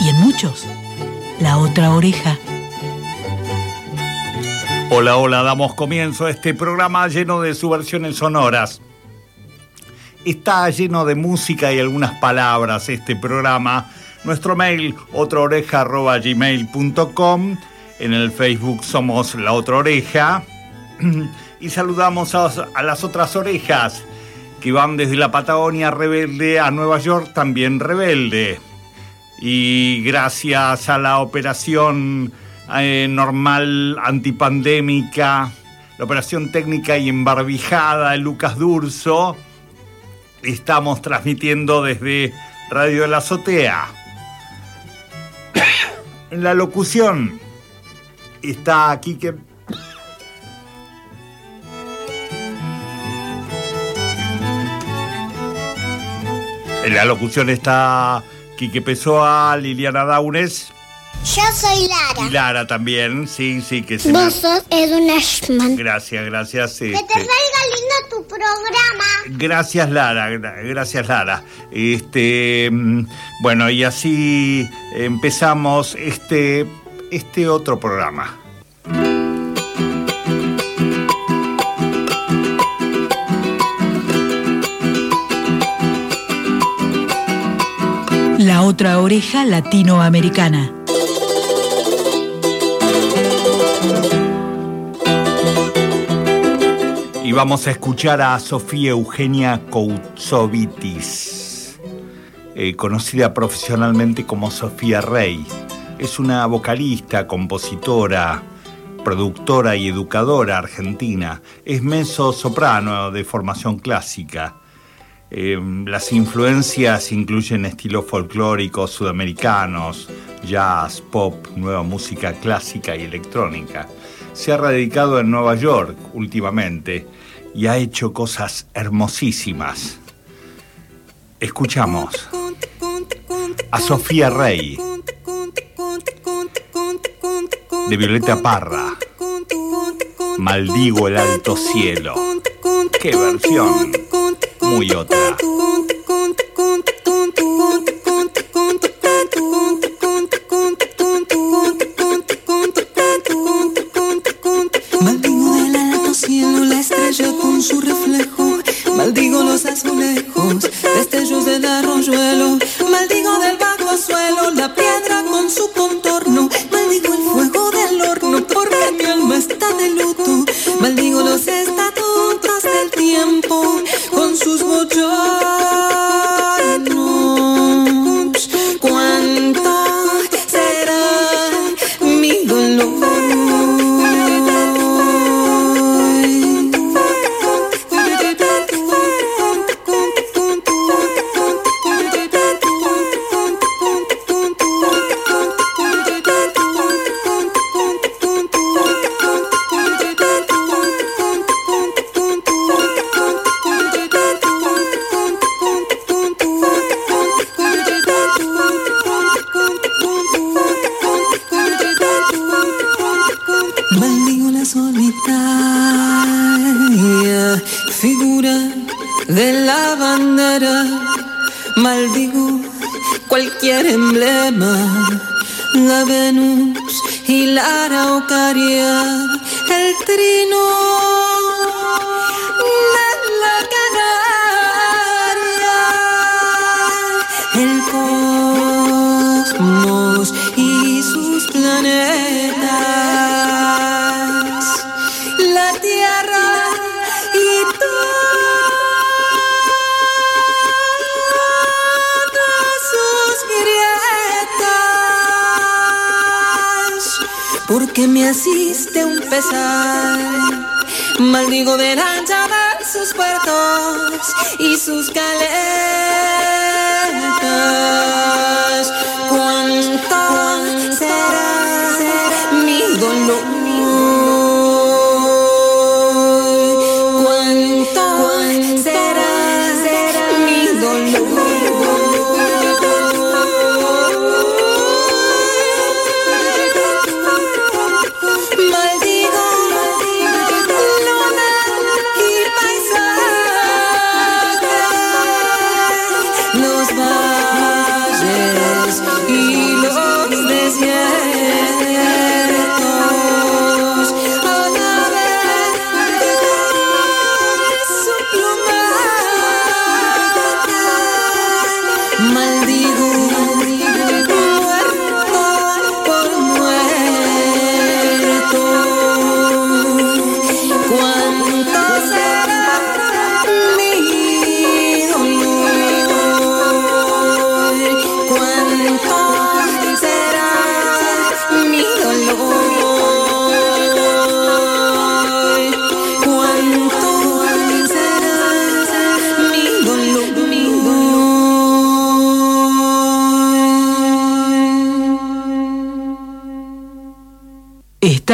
y en muchos la otra oreja. Hola, hola, damos comienzo a este programa lleno de subversiones sonoras. Está lleno de música y algunas palabras este programa. Nuestro mail, otraoreja.gmail.com. En el Facebook somos La Otra Oreja. Y saludamos a, a las otras orejas que van desde la Patagonia rebelde a Nueva York también rebelde. Y gracias a la operación eh, normal antipandémica, la operación técnica y embarbijada de Lucas Durso, estamos transmitiendo desde Radio de la Azotea. En la locución está aquí que En la locución está Quique Pessoa, Liliana Daunes. Yo soy Lara. Y Lara también, sí, sí, que se Vos sos Edwin Ashman. Gracias, gracias. Que te este, salga lindo tu programa. Gracias, Lara, gra- gracias, Lara. Este, mm, bueno, y así empezamos este, este otro programa. Otra oreja latinoamericana. Y vamos a escuchar a Sofía Eugenia Koutsovitis, eh, conocida profesionalmente como Sofía Rey. Es una vocalista, compositora, productora y educadora argentina. Es mezzo soprano de formación clásica. Eh, las influencias incluyen estilos folclóricos sudamericanos, jazz, pop, nueva música clásica y electrónica. Se ha radicado en Nueva York últimamente y ha hecho cosas hermosísimas. Escuchamos a Sofía Rey de Violeta Parra. Maldigo el alto cielo. ¡Qué versión! Maldigo el alto cielo, la estrella con su reflejo. Maldigo los azulejos, destellos del arroyuelo. Maldigo del bajo suelo, la piedra con su contorno. Maldigo el fuego del horno, porque mi alma está de luto. Maldigo los estatutos del tiempo, sus bochornos.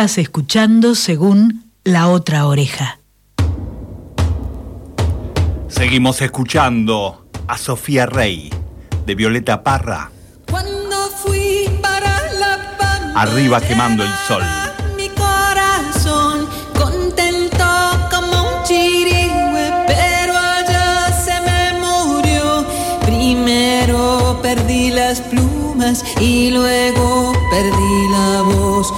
Estás escuchando según la otra oreja. Seguimos escuchando a Sofía Rey de Violeta Parra. Cuando fui para la Arriba quemando el sol. Mi corazón contento como un chirigüe, pero allá se me murió. Primero perdí las plumas y luego perdí la voz.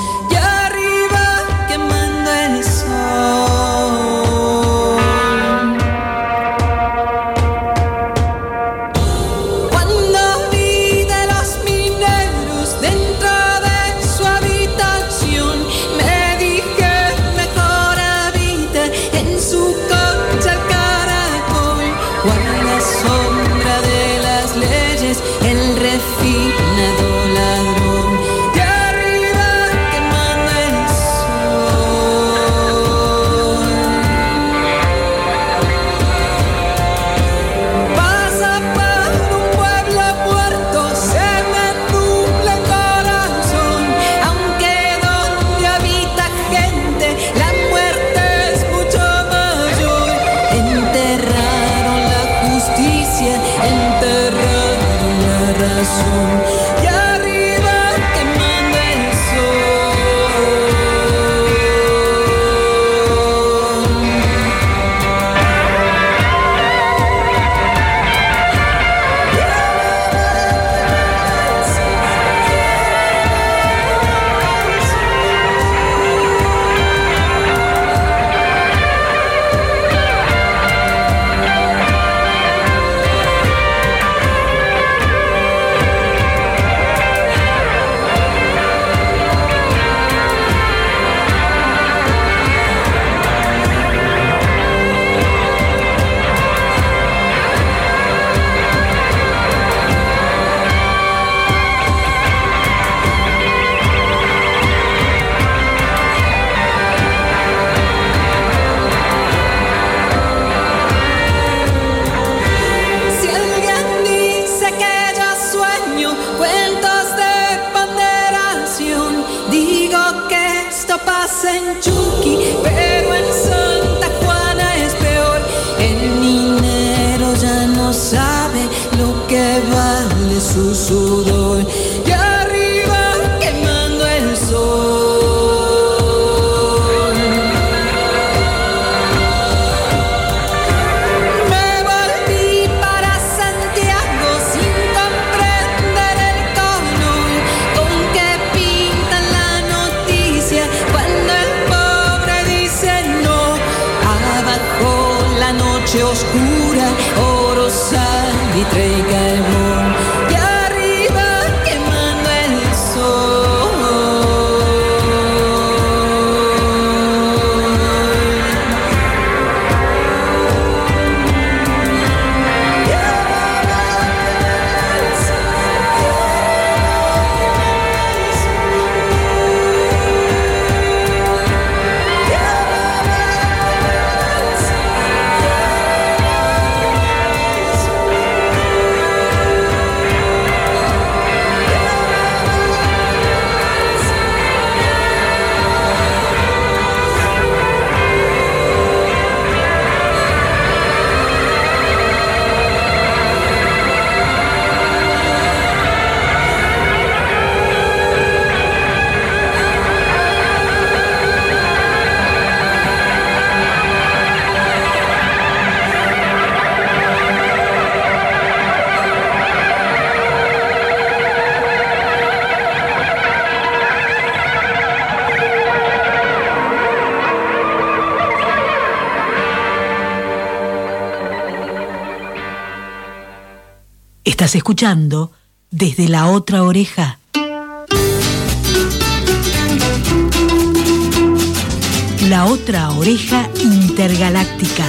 Estás escuchando desde la otra oreja. La otra oreja intergaláctica.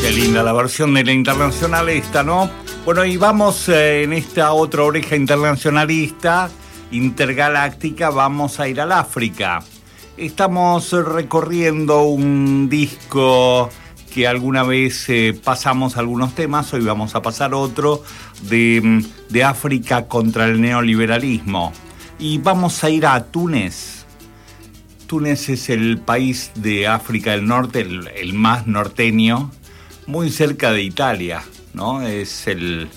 Qué linda la versión de la internacional esta, ¿no? Bueno, y vamos eh, en esta otra oreja internacionalista, intergaláctica, vamos a ir al África. Estamos recorriendo un disco que alguna vez eh, pasamos algunos temas, hoy vamos a pasar otro de, mm, de África contra el neoliberalismo. Y vamos a ir a Túnez. Túnez es el país de África del Norte, el, más norteño, muy cerca de Italia, ¿no? Es el,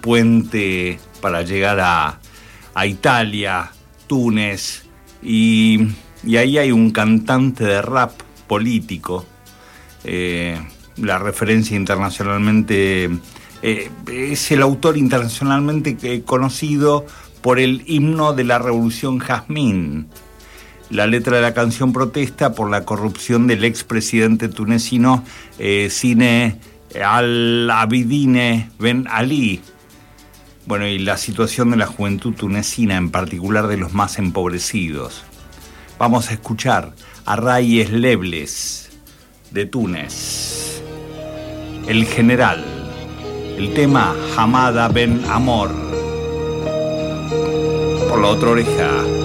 puente para llegar a, Italia, Túnez, y, y ahí hay un cantante de rap político eh, la referencia internacionalmente, eh, es el autor internacionalmente conocido por el himno de la Revolución Jazmín. La letra de la canción protesta por la corrupción del expresidente tunecino eh, al-Abidine Ben Ali. Bueno, y la situación de la juventud tunecina, en particular de los más empobrecidos. Vamos a escuchar a Rayes Lebles de Túnez. El general. El tema Hamada Ben Amor. Por la otra oreja.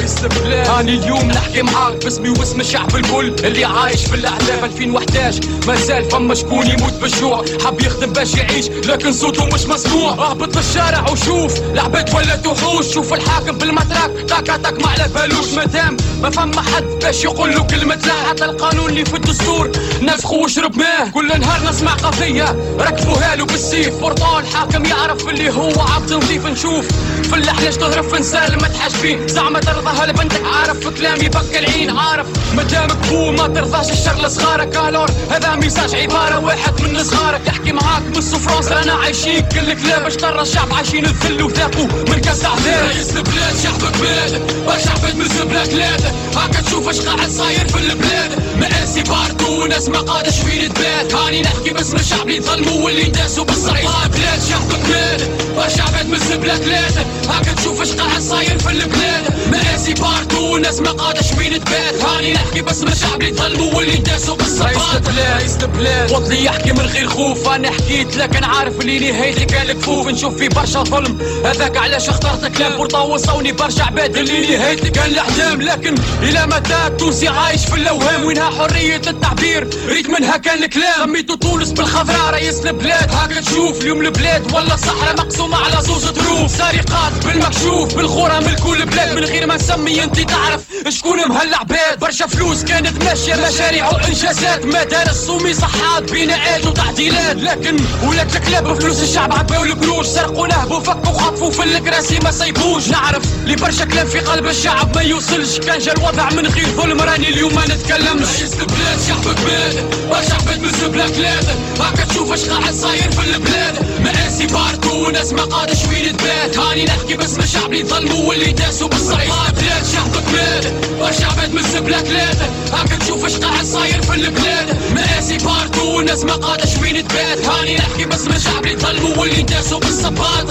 البلاد هاني اليوم نحكي معاك باسمي واسم الشعب الكل اللي عايش في الاحلام 2011 ما زال فما شكون يموت بالجوع حاب يخدم باش يعيش لكن صوته مش مسموع. اهبط للشارع وشوف العباد ولا تحوش. شوف الحاكم بالمتراك. تاك تاك ما على بالوش مادام ما فما حد باش يقول له كلمة لا. حتى القانون اللي في الدستور. نفخو وشرب ماه كل نهار نسمع قضية. ركبوها له بالسيف. برطال حاكم يعرف اللي هو عبد نظيف نشوف في اللحلاش تهرب في نسال. ما تحاش زعما ترضى بنتك. عارف كلامي بك العين. عارف مدامك بو ما ترضاش الشر لصغارك الور هذا ميساج عبارة واحد من صغارك. يحكي معاك من فرنسا. رانا عايشين كل كلاب. باش ترى الشعب عايشين الذل وذاقوا. من كاس عذاب رئيس البلاد شعبك بلاد. برشا عباد من زبلة ثلاثة هاكا تشوف اش قاعد صاير في البلاد. مآسي باردو وناس ما قادش فين تبات هاني نحكي باسم الشعب اللي ظلموا واللي داسوا بالصريح. بلاد شعبك بلاد برشا عباد من زبلة ثلاثة. هاكا تشوف اش قاعد صاير في البلاد. مآسي باردو وناس ما قادش فين تبات. هاني نحكي باسم الشعب اللي ظلموا واللي داسوا بالصفات رئيس البلاد وطني يحكي من غير خوف أنا حكيت لكن عارف اللي نهايتي كان كفوف نشوف في برشا ظلم. هذاك علاش اخترت كلام بورطا وصوني برشا عباد. اللي نهايتي كان الأحلام. لكن إلى متى التونسي عايش في الأوهام؟ وينها حرية التعبير؟ ريت منها كان الكلام. سميتو تونس بالخضراء رئيس البلاد. هاكا تشوف اليوم البلاد. ولا الصحراء مقسومة على زوز ظروف سرقات بالمكشوف بالخورة من كل بلاد من غير ما نسمي انت تعرف شكون مهلا عباد برشا فلوس كانت ماشية مشاريع وإنجازات. مدارس ومي صحات بناءات وتعديلات. لكن ولات الكلاب فلوس الشعب عباو القروش سرقوا نهبوا فكوا خطفوا في الكراسي ما سيبوش نعرف لي برشا كلام في قلب الشعب ما يوصلش. كان جا الوضع من غير ظلم راني اليوم ما نتكلمش. رئيس البلاد شعبك بلاد برشا عباد من زبلة ثلاثة هاكا تشوف اش قاعد صاير في البلاد. مآسي باردو وناس ما قادش وين تبات. هاني نحكي باسم الشعب اللي ظلموا واللي داسوا بالصريح بلاد شعبك بلاد برشا عباد من زبلة ثلاثة هاكا تشوف اش قاعد صاير في البلاد. مآسي باردو وناس ما قادش وين تبات. هاني نحكي باسم الشعب اللي ظلموا واللي داسوا بالصباط.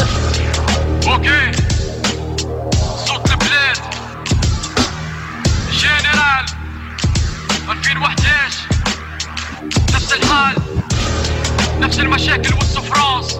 أوكي. صوت البلاد. جنرال 2011 نفس الحال نفس المشاكل والسفرانس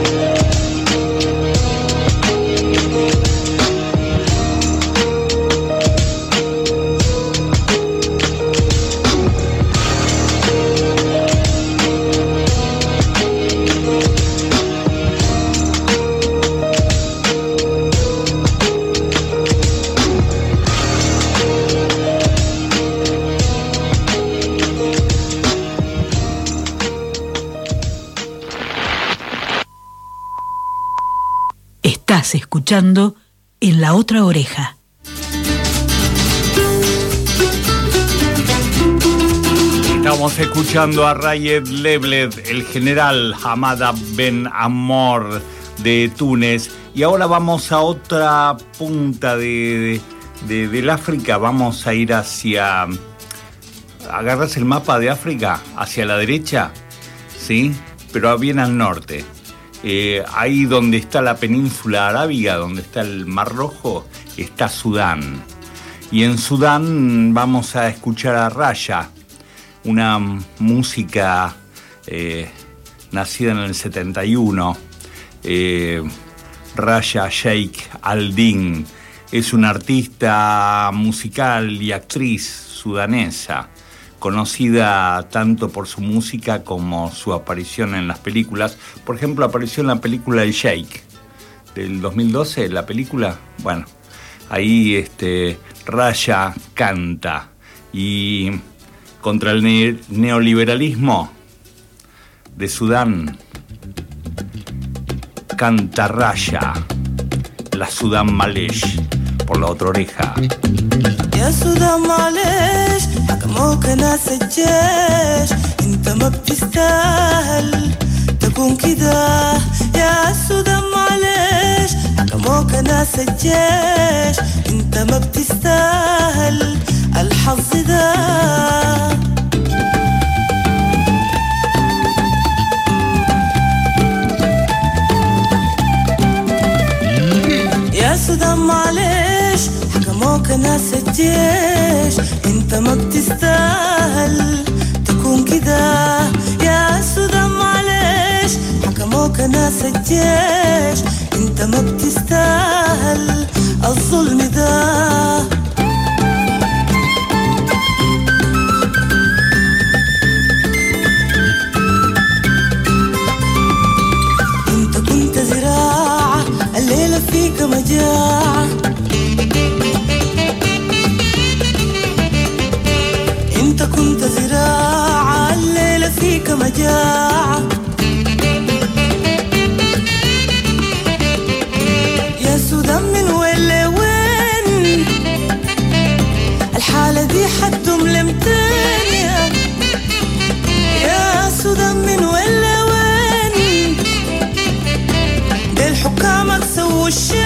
escuchando en la otra oreja. Estamos escuchando a Rayed Lebled, el general Hamada Ben Amor de Túnez. Y ahora vamos a otra punta de, de- del África. Vamos a ir hacia. ¿Agarras el mapa de África? Hacia la derecha, ¿sí? Pero bien al norte. Eh, ahí donde está la península arábiga, donde está el Mar Rojo, está Sudán. Y en Sudán vamos a escuchar a Raya, una música eh, nacida en el 71. Eh, Raya Sheikh Al-Din es una artista musical y actriz sudanesa, conocida tanto por su música como su aparición en las películas. Por ejemplo, apareció en la película El Sheikh del 2012, la película. Bueno, ahí este, Raya canta y contra el ne- neoliberalismo de Sudán canta Raya, la Sudán Malesh, por la otra oreja. يا سودا معلش حكموك ناس الجيش. انت ما بتستاهل تكون كده. يا سودا معلش حكموك ناس الجيش. انت ما بتستاهل الحظ ده. يا سودان معلش ناس الجيش أنت ما بتستاهل تكون كده. يا سودان معلش حكموك ناس الجيش أنت ما بتستاهل الظلم ده. فيك مجاعة. كنت زراعة الليلة فيك مجاعة. يا سودان من وين لوين؟ الحالة دي حتم لمتين يا سودان من وين لوين؟ ديل حكامك سووا الشين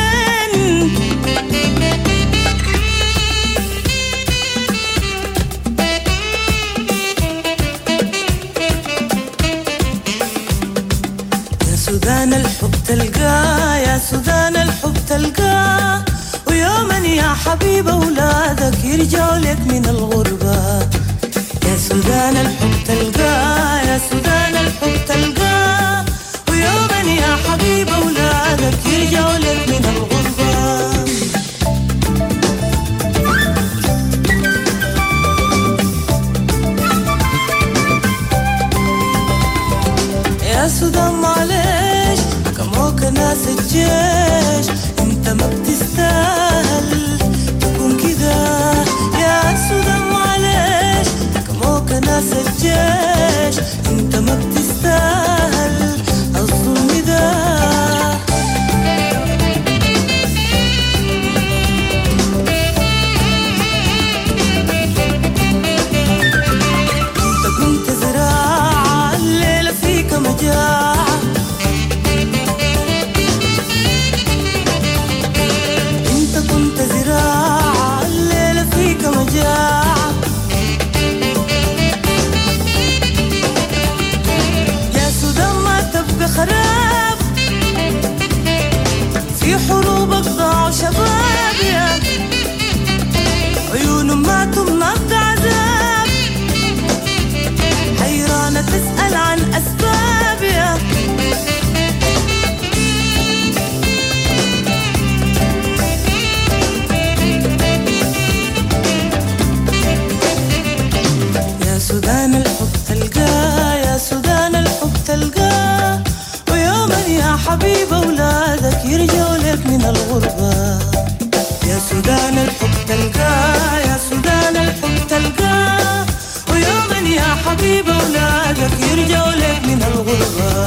سودان الحب تلقاه يا سودان الحب تلقاه. ويوما يا حبيب اولادك يرجعوا لك من الغربة. يا سودان الحب تلقاه يا سودان الحب تلقاه. ويوما يا حبيب اولادك يرجعوا لك من الغربة. يا سودان معلش ناس الجيش انت ما بتستاهل تكون كده. يا سودان معلش كموك ناس الجيش انت ما بتستاهل الظلم ده. عن أسبابها. يا سودان الحب تلقاه يا سودان الحب تلقاه ويوما يا حبيب أولادك يرجعوا لك من الغربة. يا سودان الحب تلقاه حبيبه ولادك يرجعوا لك من الغربة.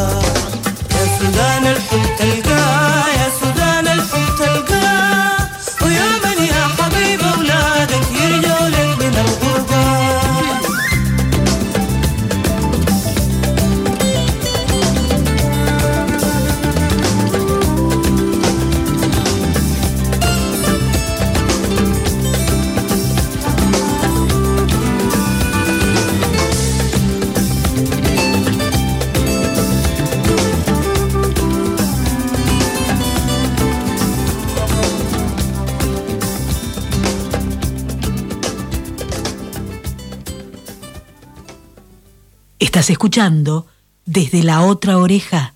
Escuchando desde la otra oreja.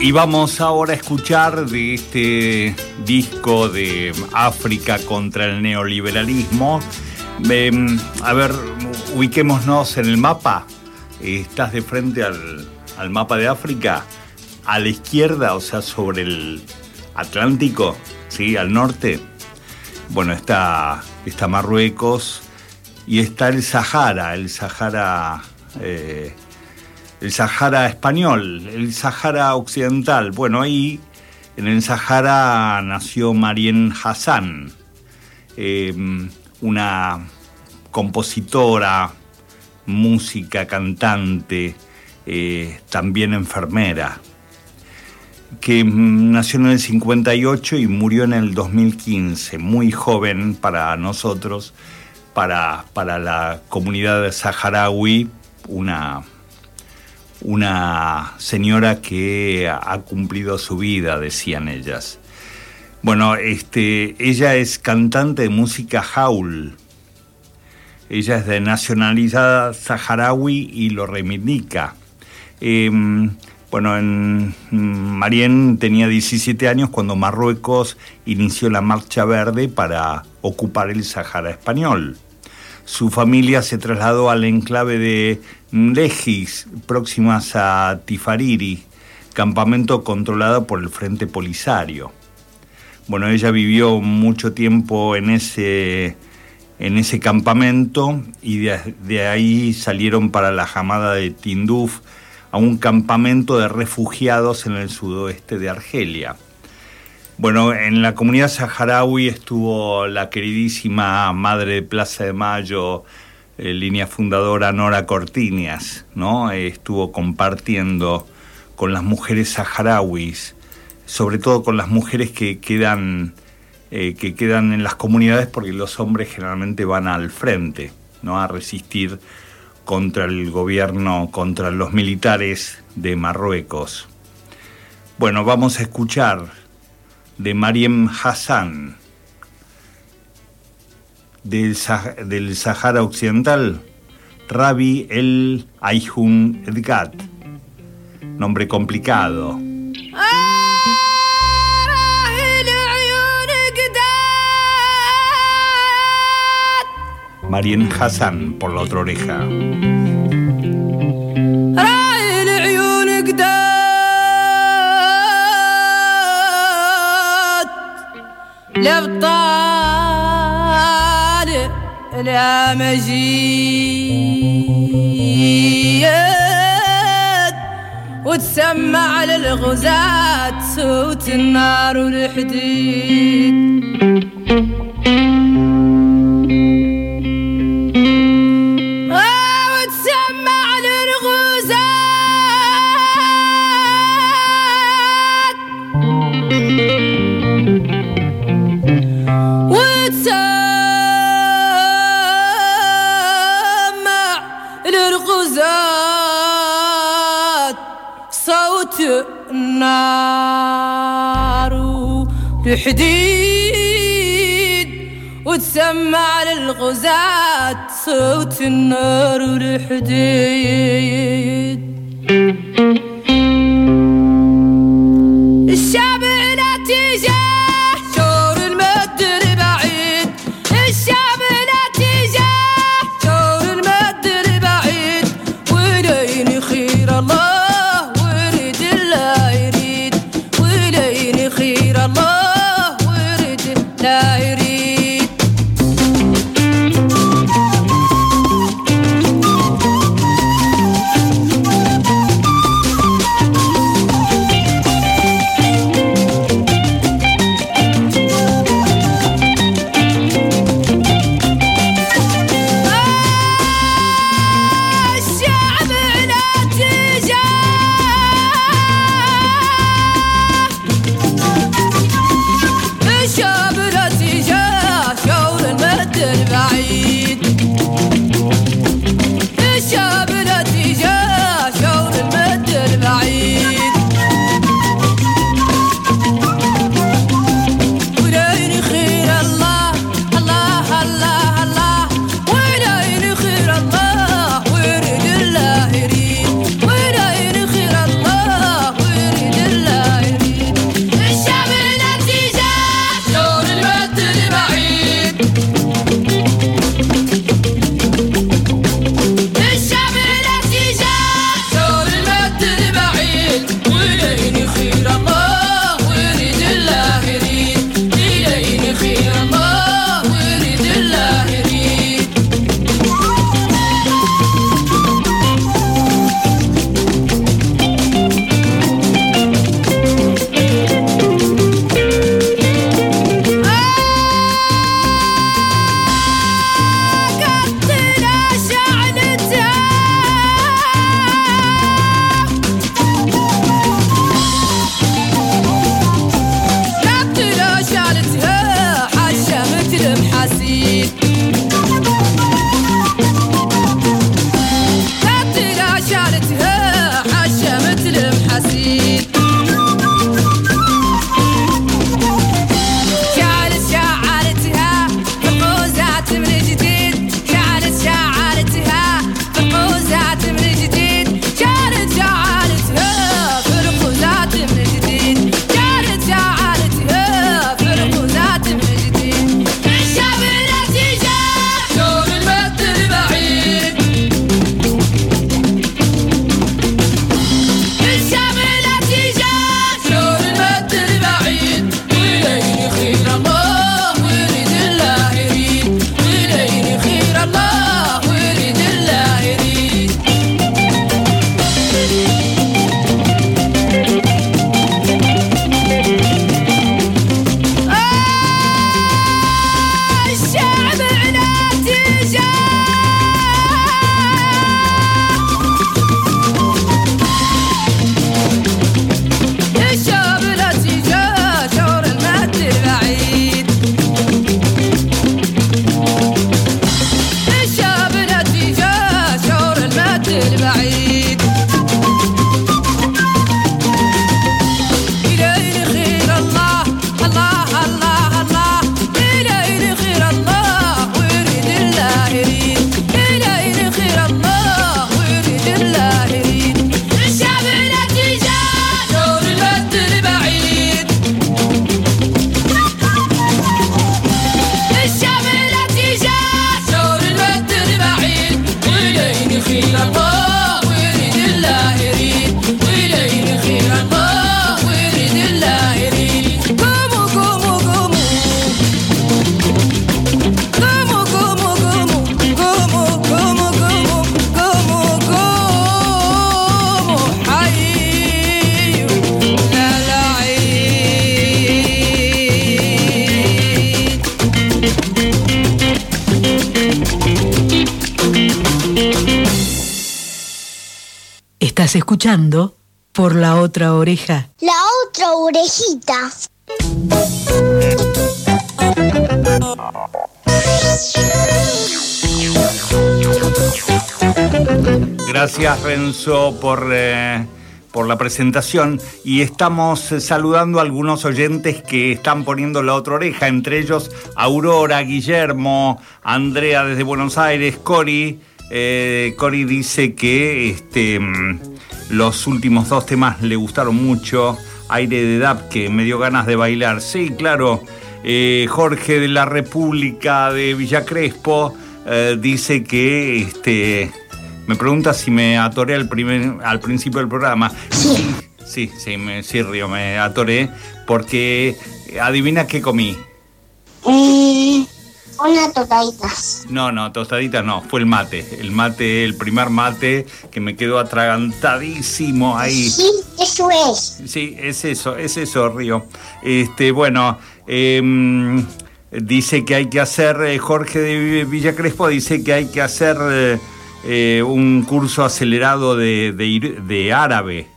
Y vamos ahora a escuchar de este disco de África contra el neoliberalismo. Em, a ver, ubiquémonos en el mapa. Estás de frente al, al mapa de África. A la izquierda, o sea, sobre el Atlántico, ¿sí? Al norte. Bueno, está, está Marruecos y está el Sahara, el Sahara eh, el Sahara español, el Sahara occidental. Bueno, ahí en el Sahara nació Marien Hassan, em, una compositora, música, cantante, eh, también enfermera, que nació en el 58 y murió en el 2015, muy joven para nosotros, para, para la comunidad saharaui, una una señora que ha cumplido su vida, decían ellas. Bueno, este, ella es cantante de música jaul. Ella es de nacionalidad saharaui y lo reivindica. Em, bueno, en, Marien tenía 17 años cuando Marruecos inició la Marcha Verde para ocupar el Sahara español. Su familia se trasladó al enclave de Mlejis, próximas a Tifariri, campamento controlado por el Frente Polisario. Bueno, ella vivió mucho tiempo en ese, en ese campamento y de, de ahí salieron para la jamada de Tinduf a un campamento de refugiados en el sudoeste de Argelia. Bueno, en la comunidad saharaui estuvo la queridísima madre de Plaza de Mayo, eh, línea fundadora Nora Cortinias, ¿no? estuvo compartiendo con las mujeres saharauis, sobre todo con las mujeres que quedan, eh, que quedan en las comunidades porque los hombres generalmente van al frente, ¿no? A resistir contra el gobierno, contra los militares de Marruecos. Bueno, vamos a escuchar de Mariem Hassan del, del Sahara Occidental, Rabi El Ayhun Edgat, nombre complicado. Mariem Hassan por la otra oreja. الابطال لا مجيد وتسمع للغزاة صوت النار والحديد الحديد وتسمع للغزاة صوت النار والحديد Milan. Estás escuchando por la otra oreja. La otra orejita. Gracias Renzo por, eh, por la presentación y estamos eh, saludando a algunos oyentes que están poniendo la otra oreja, entre ellos Aurora, Guillermo, Andrea desde Buenos Aires, Cori. Eh, Cori dice que este, mm, los últimos dos temas le gustaron mucho. Aire de DAP que me dio ganas de bailar. Sí, claro. Eh, Jorge de la República de Villa Crespo eh, dice que este, me pregunta si me atoré al, primer, al principio del programa. Sí, sí, sí, me, sí, Río, me atoré porque adivina qué comí. Eh, una tostaditas. No, no, tostaditas no, fue el mate. El mate, el primer mate que me quedó atragantadísimo ahí. Sí, eso es. Sí, es eso, es eso, Río. Este, bueno, em, dice que hay que hacer, eh, Jorge de Villa Crespo dice que hay que hacer eh, eh, un curso acelerado de, de de árabe.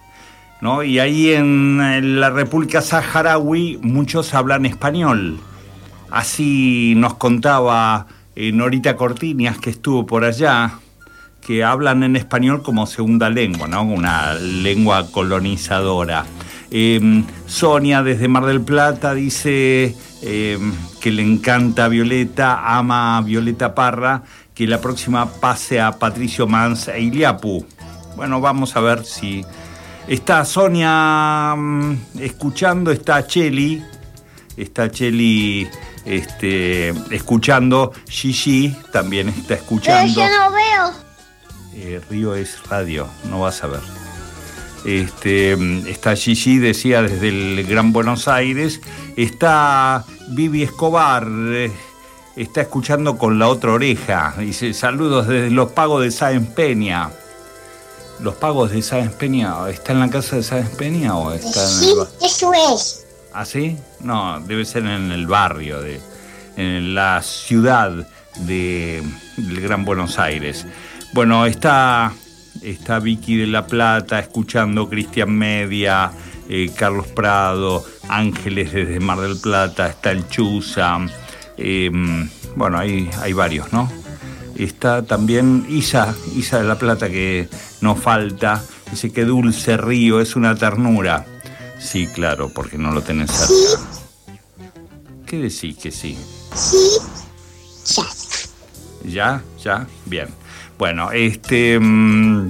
¿no? Y ahí en la República Saharaui muchos hablan español. Así nos contaba eh, Norita Cortiñas, que estuvo por allá, que hablan en español como segunda lengua, ¿no? Una lengua colonizadora. Eh, Sonia desde Mar del Plata dice eh, que le encanta a Violeta, ama a Violeta Parra, que la próxima pase a Patricio Mans e Iliapu. Bueno, vamos a ver si... Está Sonia mm, escuchando, está Cheli, está Cheli este, escuchando, Gigi también está Pero escuchando. yo no veo. Eh, Río es radio, no vas a ver. Este, está Gigi, decía, desde el Gran Buenos Aires. Está Vivi Escobar, eh, está escuchando con la otra oreja. Dice, saludos desde los pagos de Sáenz Peña. ¿Los pagos de Sáenz Peña está en la casa de Sáenz Peña o está en Sí, el bar? eso es. ¿Ah, sí? No, debe ser en el barrio, de, en la ciudad de, del Gran Buenos Aires. Bueno, está, está Vicky de la Plata escuchando Cristian Media, eh, Carlos Prado, Ángeles desde Mar del Plata, está el Chuza. eh, bueno, hay, hay varios, ¿no? Está también Isa, Isa de la Plata que no falta. Dice que dulce río, es una ternura. Sí, claro, porque no lo tenés cerca. ¿Qué decís que sí? Sí, ya. ¿Ya? ¿Ya? Bien. Bueno, este... mm,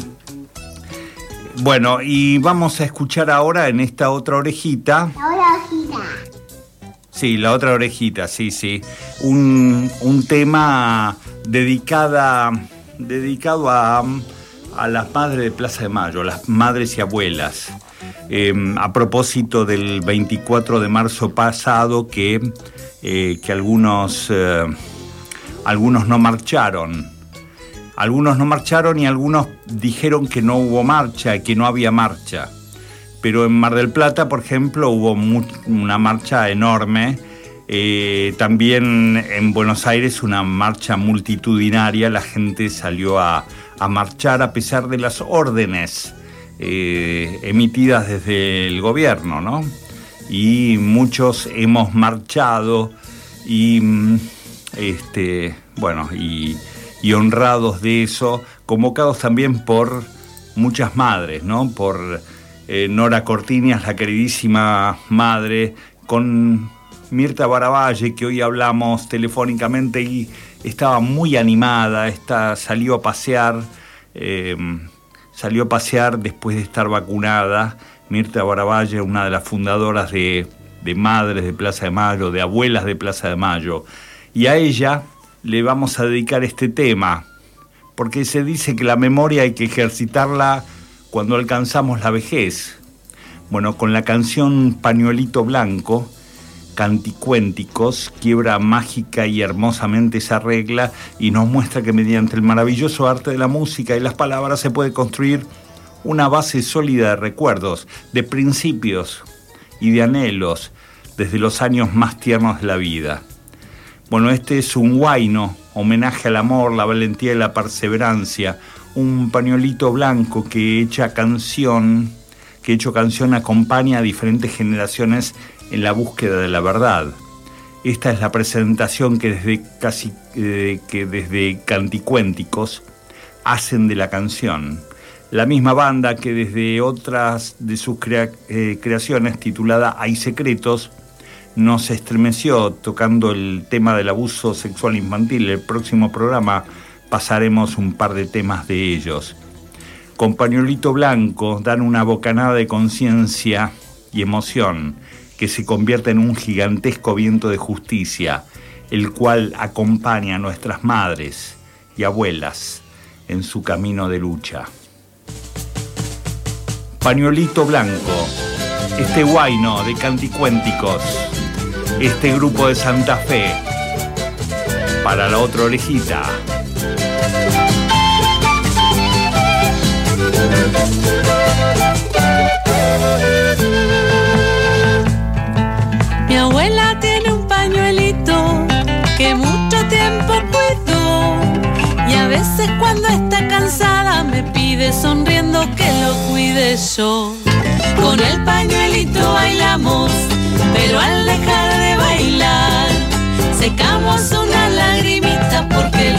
bueno, y vamos a escuchar ahora en esta otra orejita. Ahora gira. Sí, la otra orejita, sí, sí. Un, un tema dedicada, dedicado a, a las madres de Plaza de Mayo, las madres y abuelas. Eh, a propósito del 24 de marzo pasado que, eh, que algunos, eh, algunos no marcharon. Algunos no marcharon y algunos dijeron que no hubo marcha, que no había marcha pero en Mar del Plata, por ejemplo, hubo una marcha enorme. Eh, también en Buenos Aires una marcha multitudinaria, la gente salió a marchar a pesar de las órdenes eh, emitidas desde el gobierno, ¿no? Y muchos hemos marchado y, mm, este, bueno, y, honrados de eso, convocados también por muchas madres, ¿no? Por eh, Nora Cortiñas, la queridísima madre, con Mirta Baravalle, que hoy hablamos telefónicamente y estaba muy animada, está, salió a pasear, eh, salió a pasear después de estar vacunada. Mirta Baravalle, una de las fundadoras de, de Madres de Plaza de Mayo, de Abuelas de Plaza de Mayo. Y a ella le vamos a dedicar este tema, porque se dice que la memoria hay que ejercitarla cuando alcanzamos la vejez. Bueno, con la canción Pañuelito Blanco, Canticuénticos, quiebra mágica y hermosamente esa regla y nos muestra que mediante el maravilloso arte de la música y las palabras se puede construir una base sólida de recuerdos, de principios y de anhelos desde los años más tiernos de la vida. Bueno, este es un guaino, homenaje al amor, la valentía y la perseverancia, un pañuelito blanco que hecha canción, que hecho canción acompaña a diferentes generaciones en la búsqueda de la verdad. Esta es la presentación que desde casi eh, que desde Canticuénticos hacen de la canción. La misma banda que desde otras de sus eh, creaciones titulada Hay secretos nos estremeció tocando el tema del abuso sexual infantil. El próximo programa pasaremos un par de temas de ellos. Con pañuelito blanco dan una bocanada de conciencia y emoción que se convierte en un gigantesco viento de justicia, el cual acompaña a nuestras madres y abuelas en su camino de lucha. Pañuelito blanco, este guayno de canticuénticos, este grupo de Santa Fe, para la otra orejita. Veces cuando está cansada me pide sonriendo que lo cuide yo. Con el pañuelito bailamos, pero al dejar de bailar secamos una lagrimita porque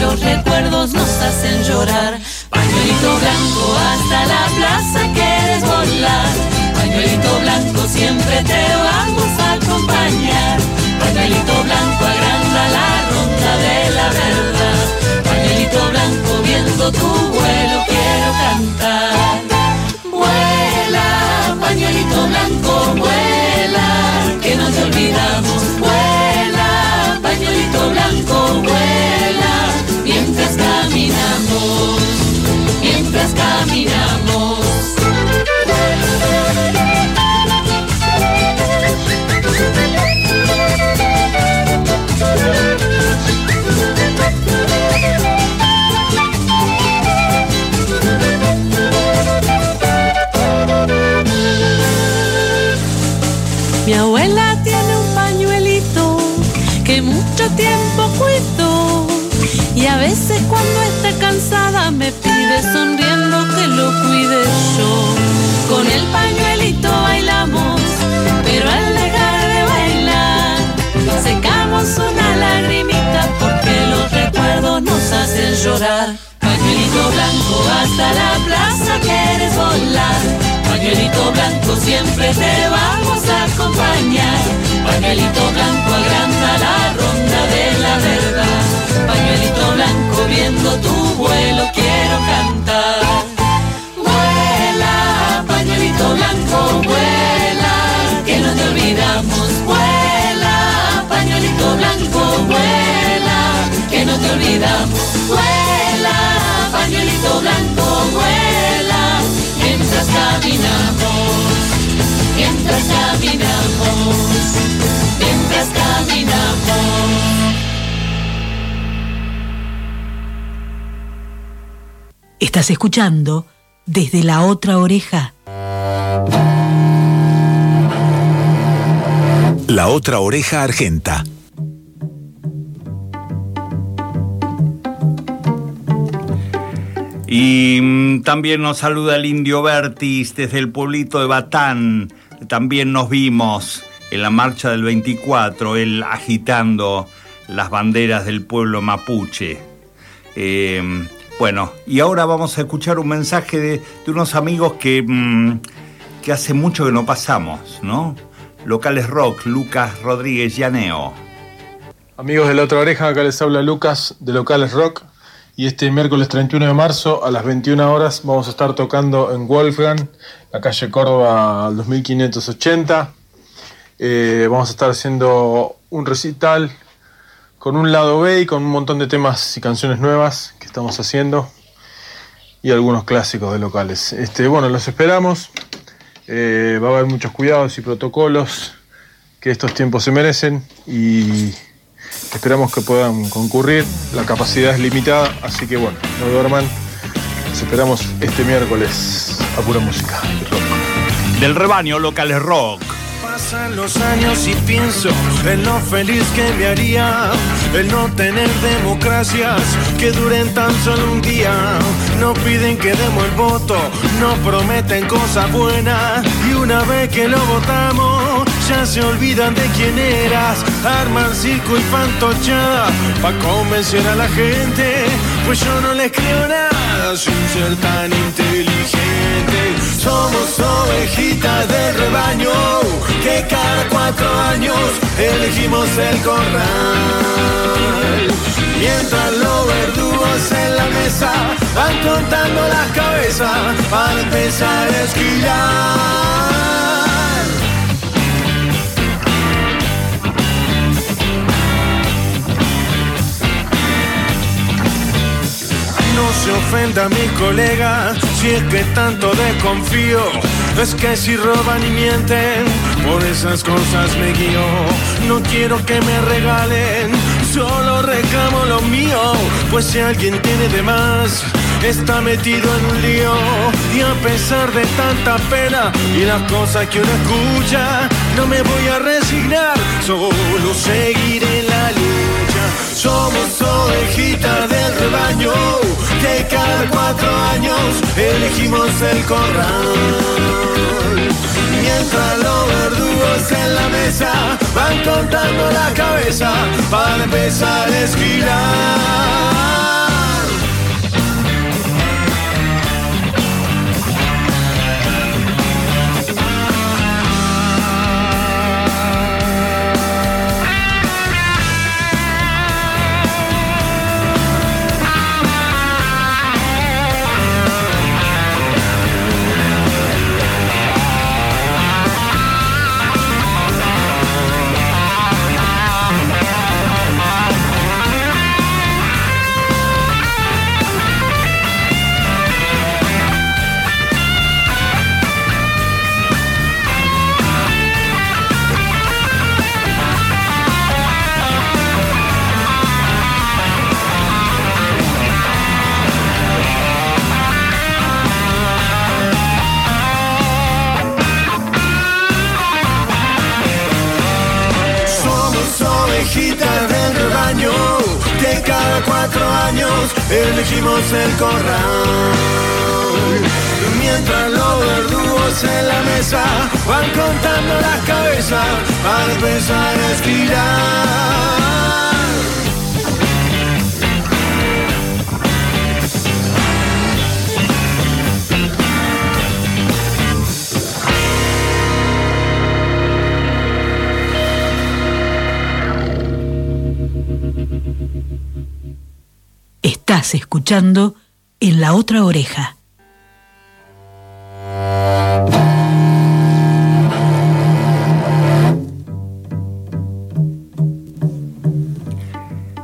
llorar. Pañuelito blanco hasta la plaza quieres volar Pañuelito blanco siempre te vamos a acompañar. Pañuelito blanco agranda la ronda de la verdad. Pañuelito blanco viendo tu vuelo quiero cantar. Vuela, pañuelito blanco, vuela, que no te olvidamos. Vuela, pañuelito blanco, vuela, no te olvidamos. Vuela, pañuelito blanco, vuela mientras caminamos, mientras caminamos, mientras caminamos. Estás escuchando desde la otra oreja. La otra oreja argenta. Y mm, también nos saluda el indio Vertis desde el pueblito de Batán. También nos vimos en la marcha del 24, él agitando las banderas del pueblo mapuche. Em, bueno, y ahora vamos a escuchar un mensaje de, unos amigos que, mm, que hace mucho que no pasamos, ¿no? Locales Rock, Lucas Rodríguez Llaneo. Amigos de la otra oreja, acá les habla Lucas de Locales Rock y este miércoles 31 de marzo a las 21 horas vamos a estar tocando en Wolfgang, la calle Córdoba 2580. Eh, vamos a estar haciendo un recital con un lado B y con un montón de temas y canciones nuevas que estamos haciendo y algunos clásicos de locales. Este, bueno, los esperamos. Eh, va a haber muchos cuidados y protocolos que estos tiempos se merecen y Esperamos que puedan concurrir. La capacidad es limitada, así que bueno, no duerman. Nos esperamos este miércoles a pura música. Del rebaño locales rock. Pasan los años y pienso en lo feliz que me haría el no tener democracias que duren tan solo un día. No piden que demos el voto, no prometen cosas buenas y una vez que lo votamos ya se olvidan de quién eras. Arman circo y fantochada pa' convencer a la gente, pues yo no les creo nada sin ser tan inteligente. Somos ovejitas de rebaño que cada cuatro años elegimos el corral. Mientras los verdugos en la mesa van contando las cabezas para empezar a esquilar. Se ofenda a mi colega si es que tanto desconfío. Es que si roban y mienten, por esas cosas me guío. No quiero que me regalen, solo reclamo lo mío. Pues si alguien tiene de más, está metido en un lío. Y a pesar de tanta pena y las cosas que uno escucha, no me voy a resignar, solo seguiré la lucha. Somos ovejitas del rebaño que cada cuatro años elegimos el corral. Mientras los verdugos en la mesa van contando la cabeza para empezar a esquilar. En la otra oreja.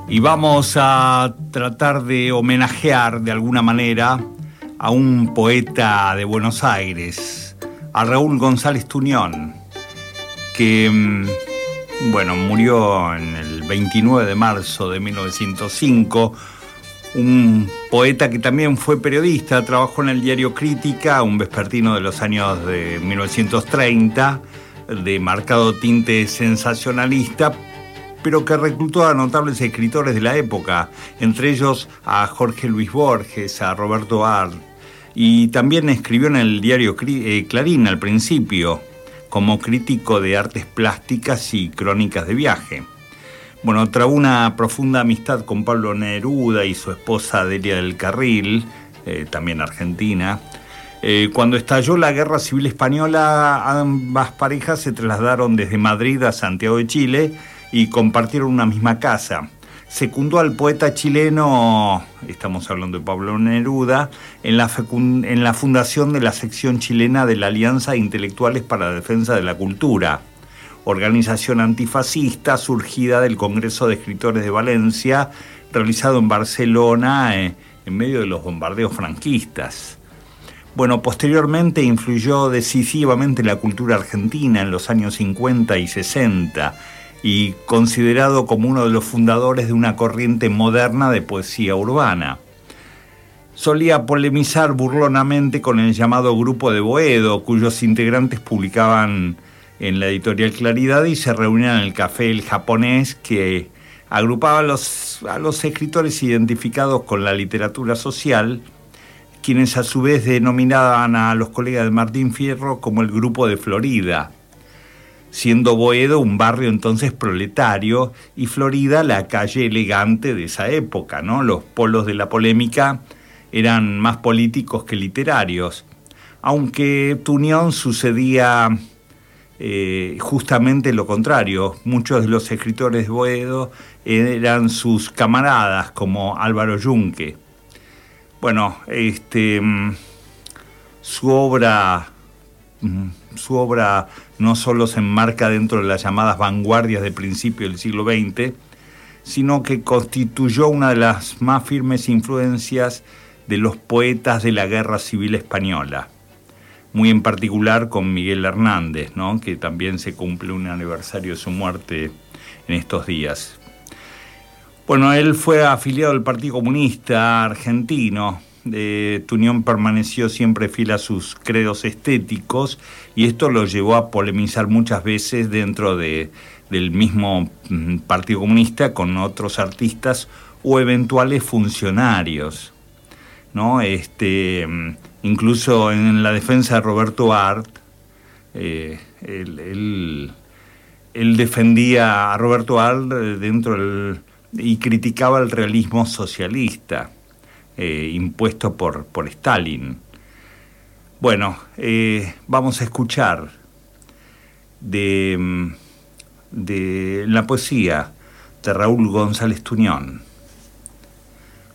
Y vamos a tratar de homenajear de alguna manera a un poeta de Buenos Aires, a Raúl González Tuñón, que, mm, bueno, murió en el 29 de marzo de 1905, un poeta que también fue periodista, trabajó en el diario Crítica, un vespertino de los años de 1930, de marcado tinte sensacionalista, pero que reclutó a notables escritores de la época, entre ellos a Jorge Luis Borges, a Roberto Art, y también escribió en el diario eh, Clarín al principio, como crítico de artes plásticas y crónicas de viaje. Bueno, trabó una profunda amistad con Pablo Neruda y su esposa Delia del Carril, eh, también argentina. Eh, cuando estalló la Guerra Civil Española, ambas parejas se trasladaron desde Madrid a Santiago de Chile y compartieron una misma casa. Secundó al poeta chileno, estamos hablando de Pablo Neruda, en la, en la fundación de la sección chilena de la Alianza de Intelectuales para la Defensa de la Cultura organización antifascista surgida del Congreso de Escritores de Valencia, realizado en Barcelona eh, en medio de los bombardeos franquistas. Bueno, posteriormente influyó decisivamente en la cultura argentina en los años 50 y 60 y considerado como uno de los fundadores de una corriente moderna de poesía urbana. Solía polemizar burlonamente con el llamado Grupo de Boedo, cuyos integrantes publicaban en la editorial Claridad y se reunían en el café El Japonés que agrupaba a los, a los escritores identificados con la literatura social, quienes a su vez denominaban a los colegas de Martín Fierro como el Grupo de Florida, siendo Boedo un barrio entonces proletario y Florida la calle elegante de esa época, ¿no? Los polos de la polémica eran más políticos que literarios, aunque tu unión sucedía eh, justamente lo contrario. Muchos de los escritores de Boedo eran sus camaradas, como Álvaro Yunque. Bueno, este, mm, su obra, mm, su obra no solo se enmarca dentro de las llamadas vanguardias de principio del siglo XX, sino que constituyó una de las más firmes influencias de los poetas de la Guerra Civil Española muy en particular con Miguel Hernández, ¿no? que también se cumple un aniversario de su muerte en estos días. Bueno, él fue afiliado al Partido Comunista Argentino. Eh, Tunión permaneció siempre fiel a sus credos estéticos y esto lo llevó a polemizar muchas veces dentro de, del mismo mm, Partido Comunista con otros artistas o eventuales funcionarios. ¿no? Este, mm, Incluso en la defensa de Roberto Art, eh, él, defendía a Roberto Art eh, dentro del, y criticaba el realismo socialista eh, impuesto por, por Stalin. Bueno, vamos a escuchar de, de la poesía de Raúl González Tuñón,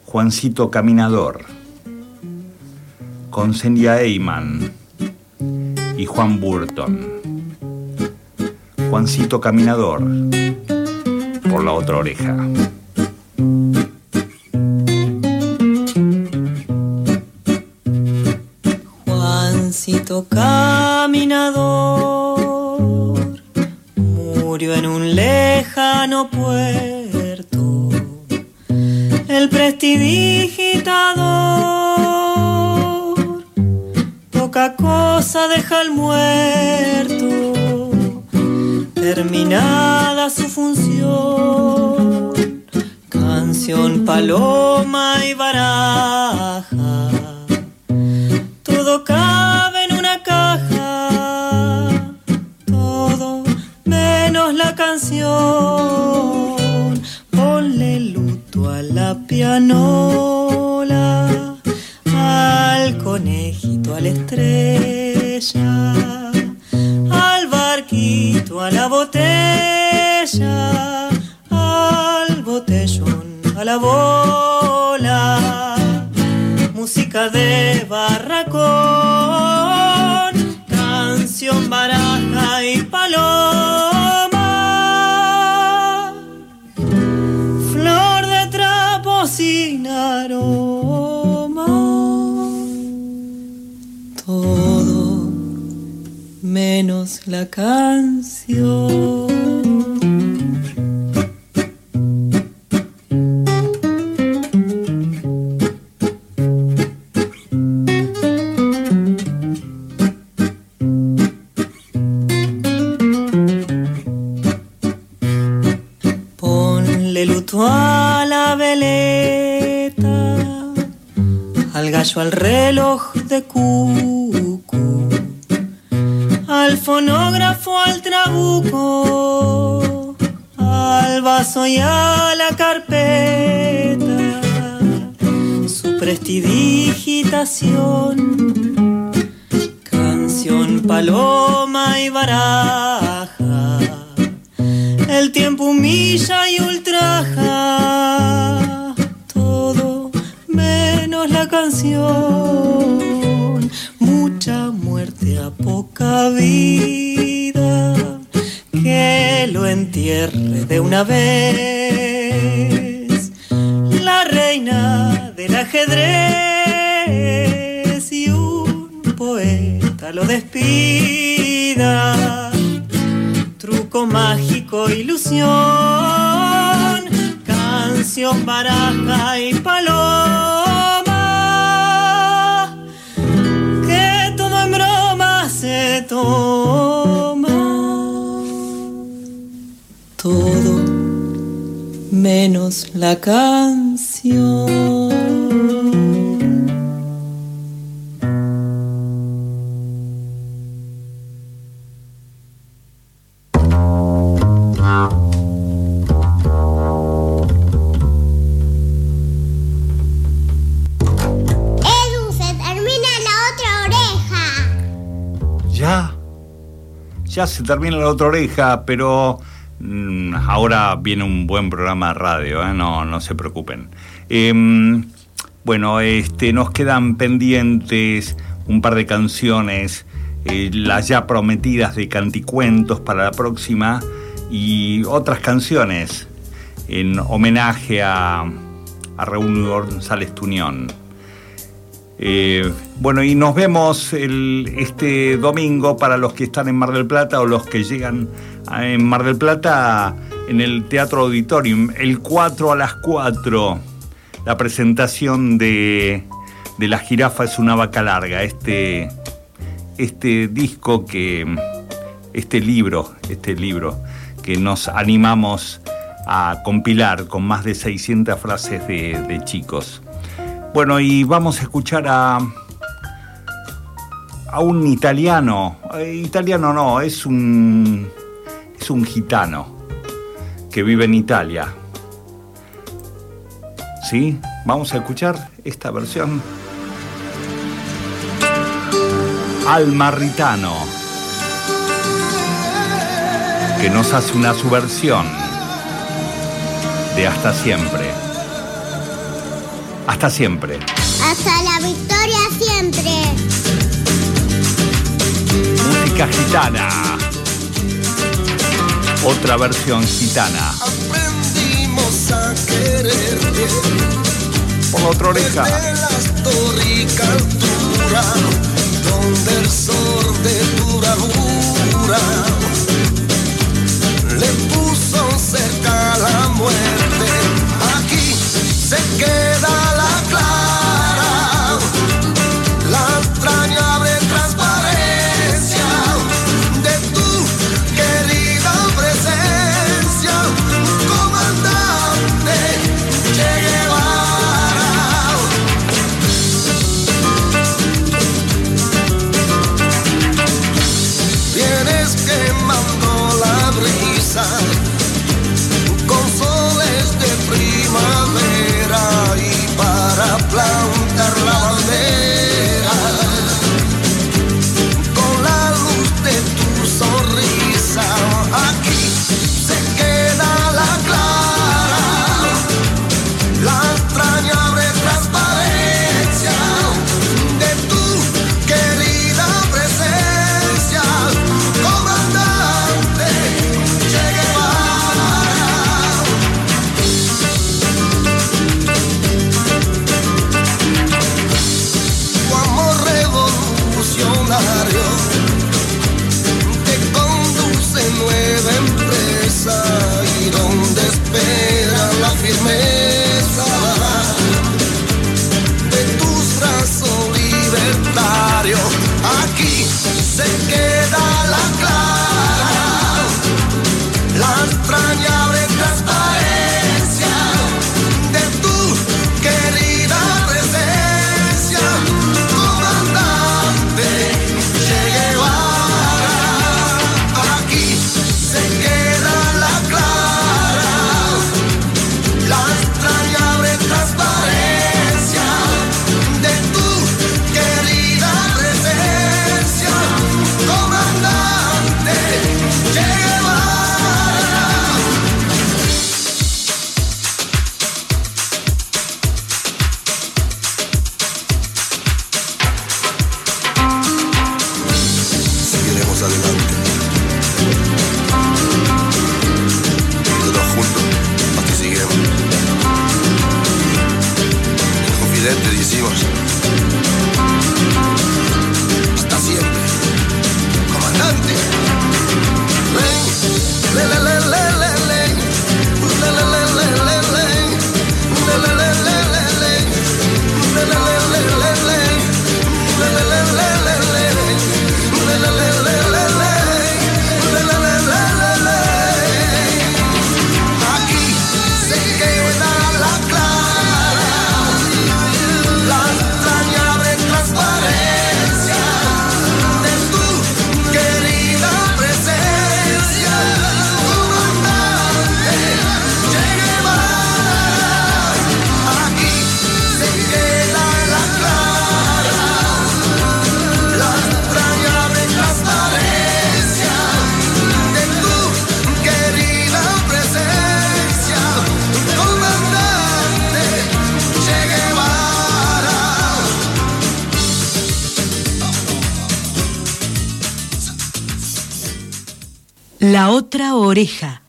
Juancito Caminador con Celia Eyman y Juan Burton. Juancito Caminador, por la otra oreja. Juancito Caminador murió en un lejano puerto. Ponle luto a la veleta, al gallo al reloj de cucu al fonógrafo, al trabuco, al vaso y a la carpeta, su prestidigitación, canción, paloma y baraja, el tiempo humilla y ultraja, todo menos la canción, mucha muerte a poca vida, que lo entierre de una vez. La reina del ajedrez y un poeta lo despida mágico, ilusión, canción, baraja y paloma. Que todo en broma se toma. Todo menos la canción. Ya se termina la otra oreja, pero mm, ahora viene un buen programa de radio, ¿eh? no, no se preocupen. Em, bueno, este, nos quedan pendientes un par de canciones, eh, las ya prometidas de Canticuentos para la próxima y otras canciones en homenaje a, a Raúl González Tuñón. Eh, bueno, y nos vemos este domingo para los que están en Mar del Plata o los que llegan en Mar del Plata en el Teatro Auditorium. El 4 a las 4, la presentación de, de La jirafa es una vaca larga. Este, este disco que, este libro, este libro que nos animamos a compilar con más de 600 frases de chicos. Bueno, y vamos a escuchar a, a un italiano. Eh, italiano no, es un, es un gitano que vive en Italia. ¿Sí? Vamos a escuchar esta versión. Almarritano, que nos hace una subversión de Hasta Siempre. Hasta siempre. Hasta la victoria siempre. Música gitana. Otra versión gitana. Aprendimos a quererte Por la otra oreja. donde el sol de tu bravura le